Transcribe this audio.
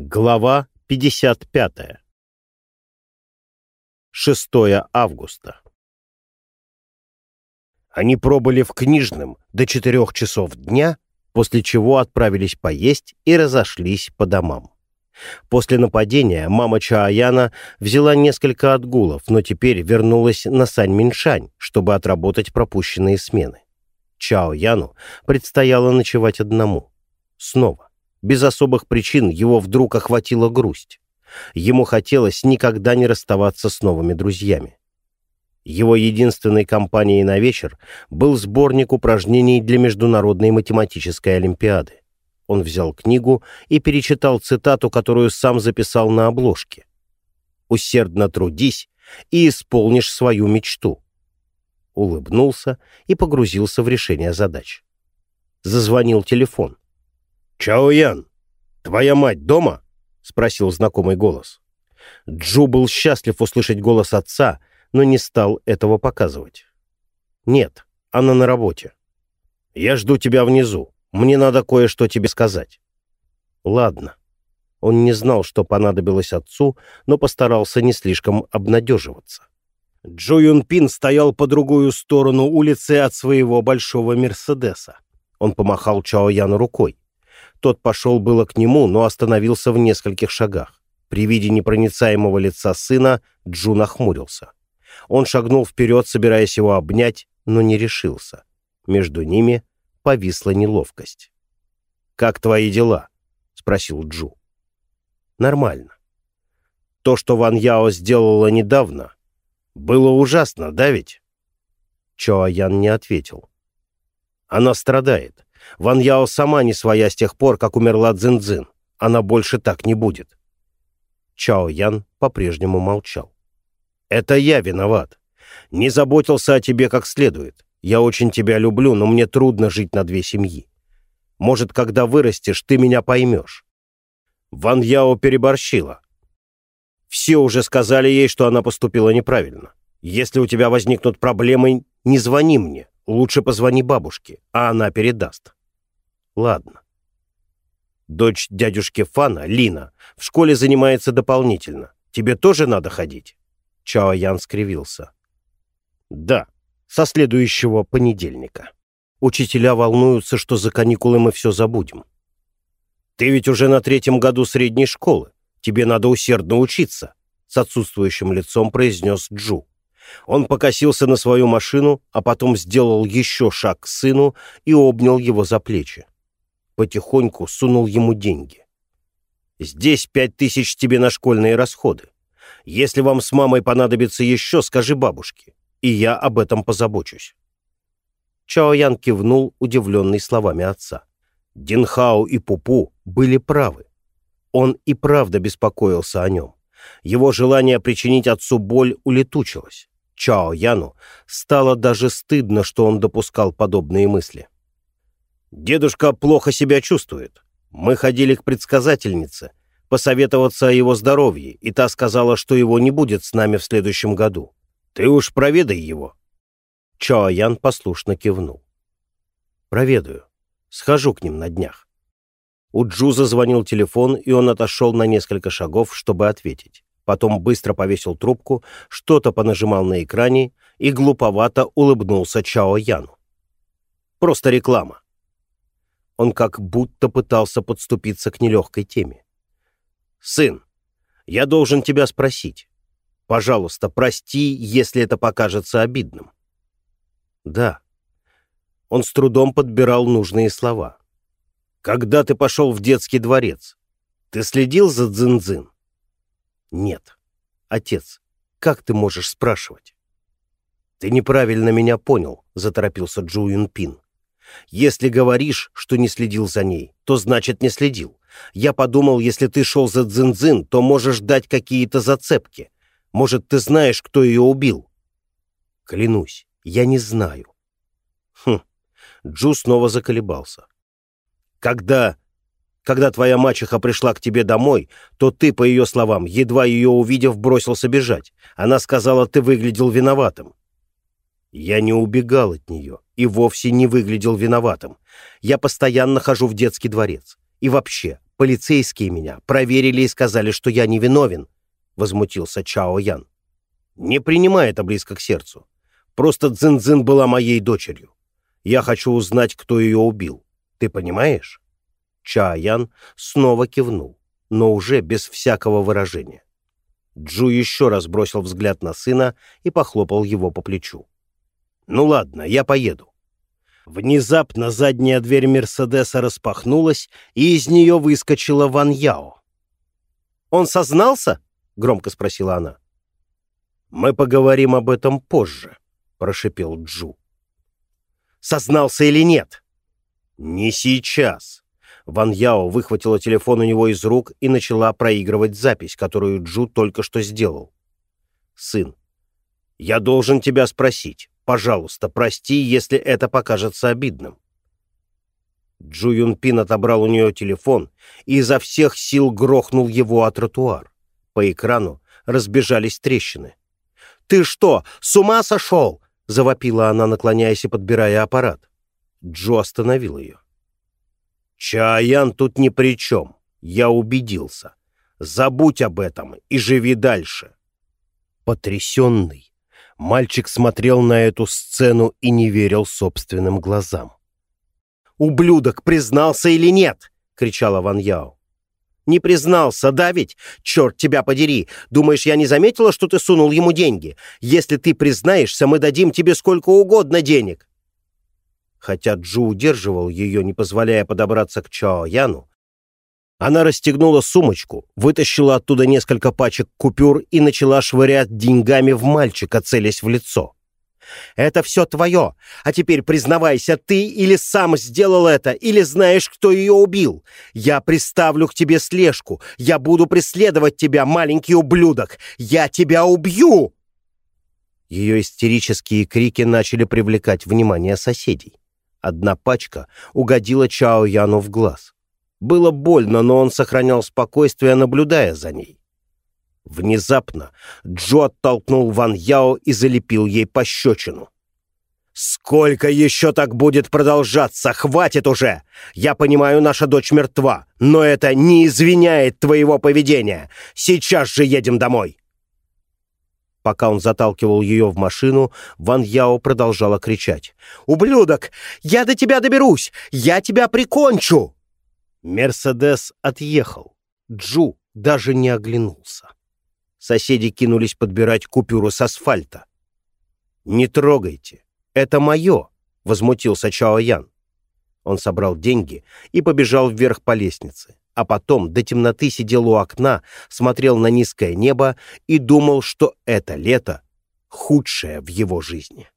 Глава 55. 6 августа. Они пробыли в книжном до четырех часов дня, после чего отправились поесть и разошлись по домам. После нападения мама Чаояна взяла несколько отгулов, но теперь вернулась на Сань-Миншань, чтобы отработать пропущенные смены. Чао Яну предстояло ночевать одному. Снова. Без особых причин его вдруг охватила грусть. Ему хотелось никогда не расставаться с новыми друзьями. Его единственной компанией на вечер был сборник упражнений для Международной математической олимпиады. Он взял книгу и перечитал цитату, которую сам записал на обложке. «Усердно трудись и исполнишь свою мечту». Улыбнулся и погрузился в решение задач. Зазвонил телефон. «Чао Ян, твоя мать дома?» — спросил знакомый голос. Джу был счастлив услышать голос отца, но не стал этого показывать. «Нет, она на работе. Я жду тебя внизу. Мне надо кое-что тебе сказать». «Ладно». Он не знал, что понадобилось отцу, но постарался не слишком обнадеживаться. Джо Юн Пин стоял по другую сторону улицы от своего большого «Мерседеса». Он помахал Чао Яну рукой. Тот пошел было к нему, но остановился в нескольких шагах. При виде непроницаемого лица сына Джу нахмурился. Он шагнул вперед, собираясь его обнять, но не решился. Между ними повисла неловкость. «Как твои дела?» — спросил Джу. «Нормально. То, что Ван Яо сделала недавно, было ужасно, да ведь?» Чоа Ян не ответил. «Она страдает. Ван Яо сама не своя с тех пор, как умерла Цзин-Цзин. Она больше так не будет. Чао Ян по-прежнему молчал. «Это я виноват. Не заботился о тебе как следует. Я очень тебя люблю, но мне трудно жить на две семьи. Может, когда вырастешь, ты меня поймешь». Ван Яо переборщила. Все уже сказали ей, что она поступила неправильно. Если у тебя возникнут проблемы, не звони мне. Лучше позвони бабушке, а она передаст. Ладно. Дочь дядюшки Фана, Лина, в школе занимается дополнительно. Тебе тоже надо ходить?» Чао Ян скривился. «Да, со следующего понедельника. Учителя волнуются, что за каникулы мы все забудем. Ты ведь уже на третьем году средней школы. Тебе надо усердно учиться», — с отсутствующим лицом произнес Джу. Он покосился на свою машину, а потом сделал еще шаг к сыну и обнял его за плечи потихоньку сунул ему деньги. «Здесь пять тысяч тебе на школьные расходы. Если вам с мамой понадобится еще, скажи бабушке, и я об этом позабочусь». Чао Ян кивнул, удивленный словами отца. Динхао и Пупу были правы. Он и правда беспокоился о нем. Его желание причинить отцу боль улетучилось. Чао Яну стало даже стыдно, что он допускал подобные мысли. Дедушка плохо себя чувствует. Мы ходили к предсказательнице, посоветоваться о его здоровье, и та сказала, что его не будет с нами в следующем году. Ты уж проведай его». Чао Ян послушно кивнул. «Проведаю. Схожу к ним на днях». У Джу зазвонил телефон, и он отошел на несколько шагов, чтобы ответить. Потом быстро повесил трубку, что-то понажимал на экране и глуповато улыбнулся Чао Яну. «Просто реклама. Он как будто пытался подступиться к нелегкой теме. «Сын, я должен тебя спросить. Пожалуйста, прости, если это покажется обидным». «Да». Он с трудом подбирал нужные слова. «Когда ты пошел в детский дворец, ты следил за Дзин-Дзин?» «Нет. Отец, как ты можешь спрашивать?» «Ты неправильно меня понял», — заторопился Джу Юнпин. Если говоришь, что не следил за ней, то значит не следил. Я подумал, если ты шел за Дзинзин, то можешь дать какие-то зацепки. Может, ты знаешь, кто ее убил? Клянусь, я не знаю. Хм, Джу снова заколебался. Когда... Когда твоя мачеха пришла к тебе домой, то ты, по ее словам, едва ее увидев, бросился бежать. Она сказала, ты выглядел виноватым. Я не убегал от нее и вовсе не выглядел виноватым. Я постоянно хожу в детский дворец. И вообще, Полицейские меня проверили и сказали, что я невиновен, — возмутился Чао Ян. Не принимай это близко к сердцу. Просто Цзин-Цзин была моей дочерью. Я хочу узнать, кто ее убил. Ты понимаешь? Ча Ян снова кивнул, но уже без всякого выражения. Джу еще раз бросил взгляд на сына и похлопал его по плечу. «Ну ладно, я поеду». Внезапно задняя дверь Мерседеса распахнулась, и из нее выскочила Ван Яо. «Он сознался?» — громко спросила она. «Мы поговорим об этом позже», — прошипел Джу. «Сознался или нет?» «Не сейчас». Ван Яо выхватила телефон у него из рук и начала проигрывать запись, которую Джу только что сделал. «Сын, я должен тебя спросить. Пожалуйста, прости, если это покажется обидным». Джу Юнпин отобрал у нее телефон и изо всех сил грохнул его о тротуар. По экрану разбежались трещины. «Ты что, с ума сошел?» — завопила она, наклоняясь и подбирая аппарат. Джо остановил ее. «Чаян тут ни при чем. Я убедился. Забудь об этом и живи дальше». Потрясенный, мальчик смотрел на эту сцену и не верил собственным глазам. «Ублюдок признался или нет?» — кричала Ван Яо. «Не признался, да ведь? Черт тебя подери! Думаешь, я не заметила, что ты сунул ему деньги? Если ты признаешься, мы дадим тебе сколько угодно денег!» Хотя Джу удерживал ее, не позволяя подобраться к Чао Яну, она расстегнула сумочку, вытащила оттуда несколько пачек купюр и начала швырять деньгами в мальчика, целясь в лицо. «Это все твое, а теперь признавайся, ты или сам сделал это, или знаешь, кто ее убил. Я приставлю к тебе слежку, я буду преследовать тебя, маленький ублюдок, я тебя убью!» Ее истерические крики начали привлекать внимание соседей. Одна пачка угодила Чао Яну в глаз. Было больно, но он сохранял спокойствие, наблюдая за ней. Внезапно Джо оттолкнул Ван Яо и залепил ей пощечину. «Сколько еще так будет продолжаться? Хватит уже! Я понимаю, наша дочь мертва, но это не извиняет твоего поведения. Сейчас же едем домой!» Пока он заталкивал ее в машину, Ван Яо продолжала кричать. «Ублюдок! Я до тебя доберусь! Я тебя прикончу!» Мерседес отъехал. Джу даже не оглянулся. Соседи кинулись подбирать купюру с асфальта. «Не трогайте! Это мое!» — возмутился Чао Ян. Он собрал деньги и побежал вверх по лестнице а потом до темноты сидел у окна, смотрел на низкое небо и думал, что это лето худшее в его жизни.